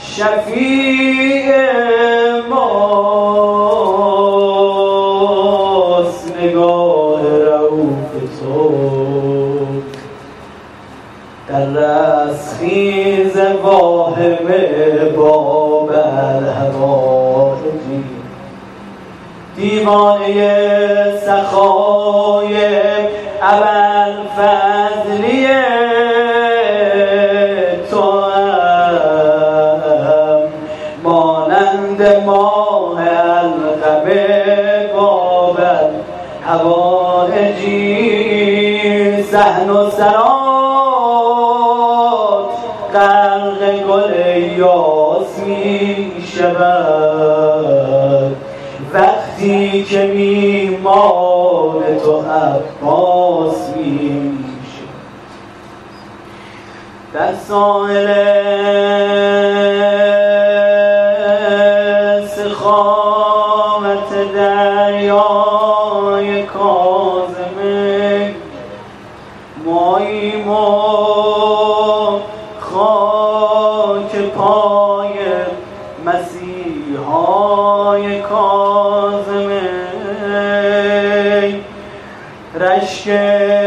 شفیع ماست. نگاه روح تو. در رسخیز واهم باب الحوائجی دیوانه سخای اول فضلی سهن و سرات غرق گل یاسمین شود. وقتی که میمان تو عباس میشه در ساحل سخاوت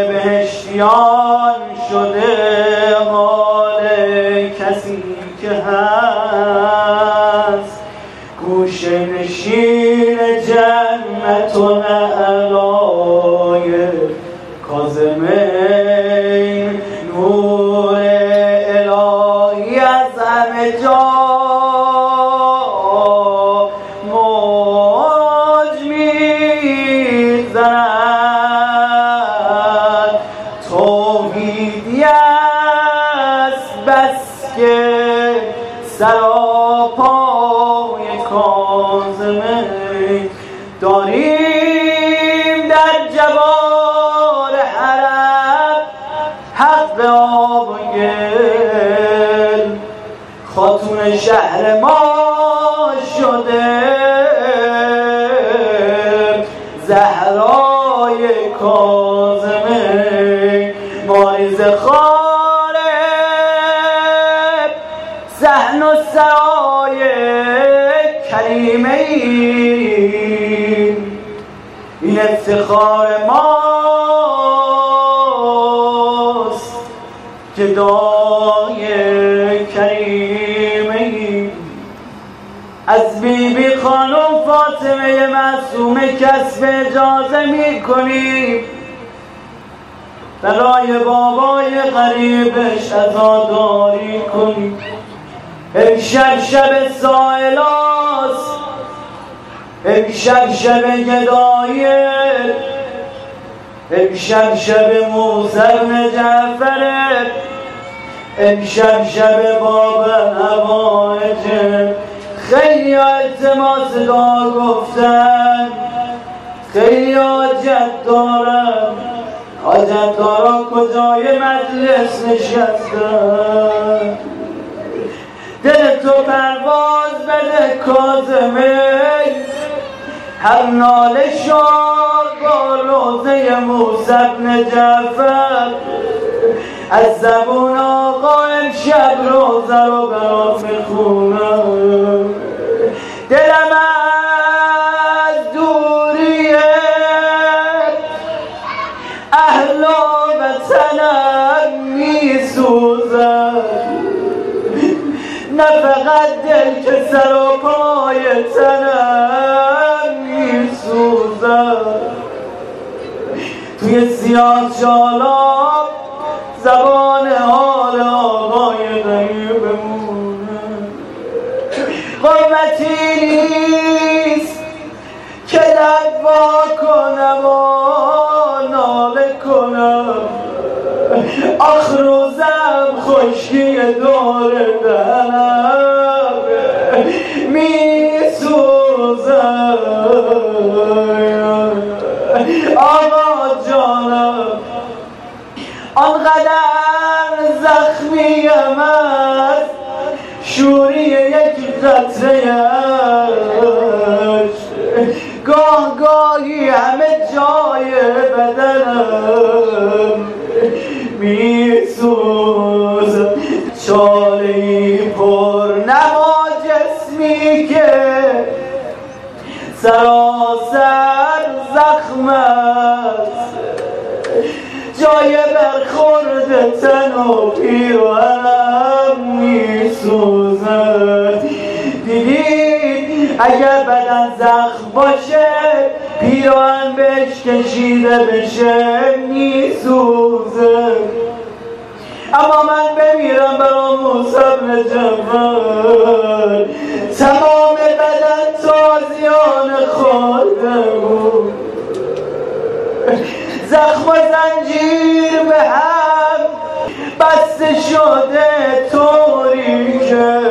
بهشتیان شده حال کسی که هست. گوش نشین جنت و نعلای کازمه نور الهی از همه جا. به آب و گل خاتون شهر ما شده. زهرای کازمه ماریز خاره. سحن و سرای کریمه این افتخار ماست که دای کریمه از بی بی خانم فاطمه معصومه کسب اجازه می کنیم برای بابای غریبش عزاداری کنیم امشب شب سائلاست امشب شب گدایه امشب شب موسی بن جعفره امشب شب باب هوایجه خیلی التماس دار گفتن. خیلی حاجت دارم حاجت دارا کجای مجلس نشستن؟ دل تو پرواز بده کازمه هر ناله شاد با روزه موسی ابن جعفر از زبون آقا امشب روزه رو برات می‌خونم دلم از دوری اهل وطنم میسوزد نه فقط دل که سر و پای تنم میسوزد توی سیاه شالاب زبان حال آقای غیب قومتی نیست که لب کنم و ناله کنم. آخ روزم خشکی دور دهنم قطره گاه گاهی همه جای بدنم میسوز چاله پر نما جسمی که سراسر زخم است. جای برخورد تن و پیروهنم میسوزد دیدید اگر بدن زخم باشه پیراهن بهش کشیده بشه میسوزه. اما من بمیرم برام موسم جبر تمام بدن تازیان خورده بود. زخم و زنجیر به هم بسته شده طوری که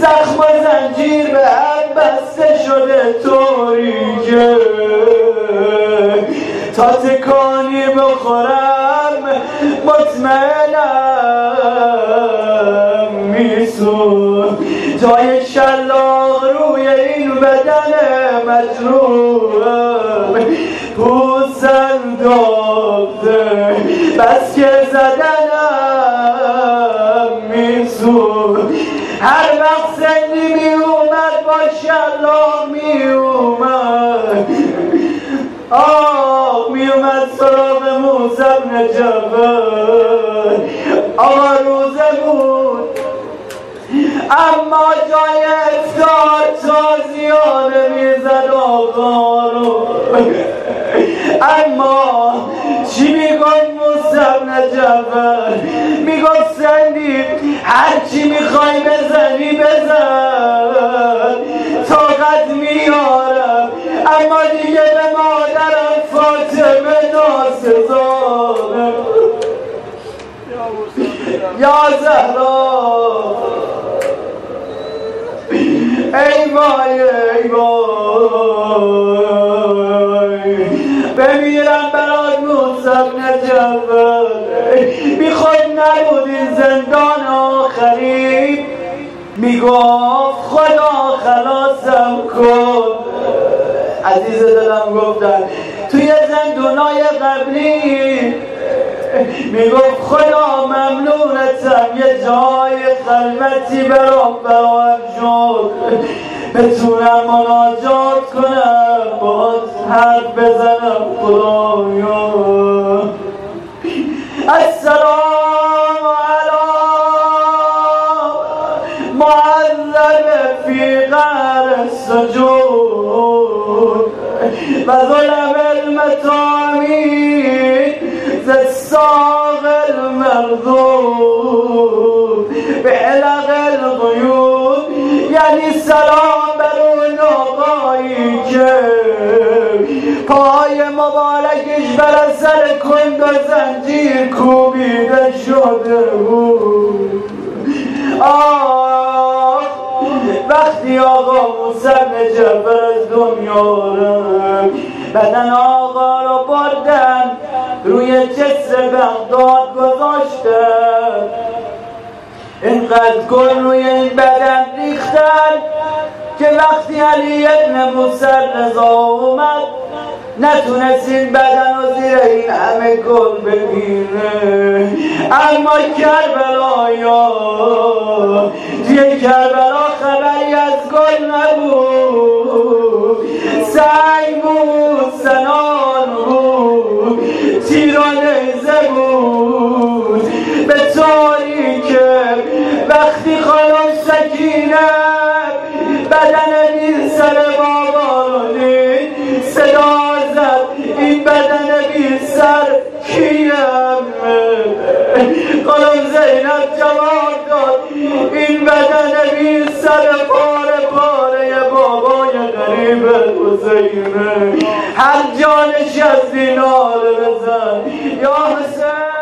زخم زنجیر به هم بسته شده طوری که. تا تکانی بخورم مطمئنم میسون جای شلاق روی این بدن مجروح. پوسم داده بس که زدنم میسون هر وقت سنی می اومد با شلاق می اومد آه می اومد سراغ ابن جبل. آقا روزه بود. اما جای افتار تازیانه می‌زد آقا رو. اما جبل می‌گفت سندی هرچی می‌خوای بزنی بزن. طاقت میارم اما دیگه به مادرم فاطمه ناسزارم یا زهرا. ای وای ای وای بمیرم برات موسم نجبر می‌خواد نبود این زندان آخری می‌گفت خدا خلاصم کن. عزیز دلم گفتن توی زندونای قبلی می‌گفت خدا ممنونتم یه جای خلوتی برام برام شد. بتونم مناجات کنم باز حرف بزنم خدایا. السلام على معذب في غار السجود. فظلم المتامين ذا الصاغ المرذوب بحلق الغيوب يعني السلام بلونه ضايجه پای مبارکش بر سر کند و زنجیر کوبیده شده بود. آه وقتی آقا موسم جبر از دنیا بدن آقا رو بردن روی جسر بغداد گذاشتن اینقدر گل روی این بدن ریختن که وقتی علی ابن موسر رضا اومد نتونست این بدن و زیر این همه گل بگیره اما کربلایا توی کربلا خبری از گل نبود. بی سر کیم خانم زینب جواب داد. این بدن بی سر پاره پاره بابای غریب حسینه هر جانش از دینار بزن. یا حسین.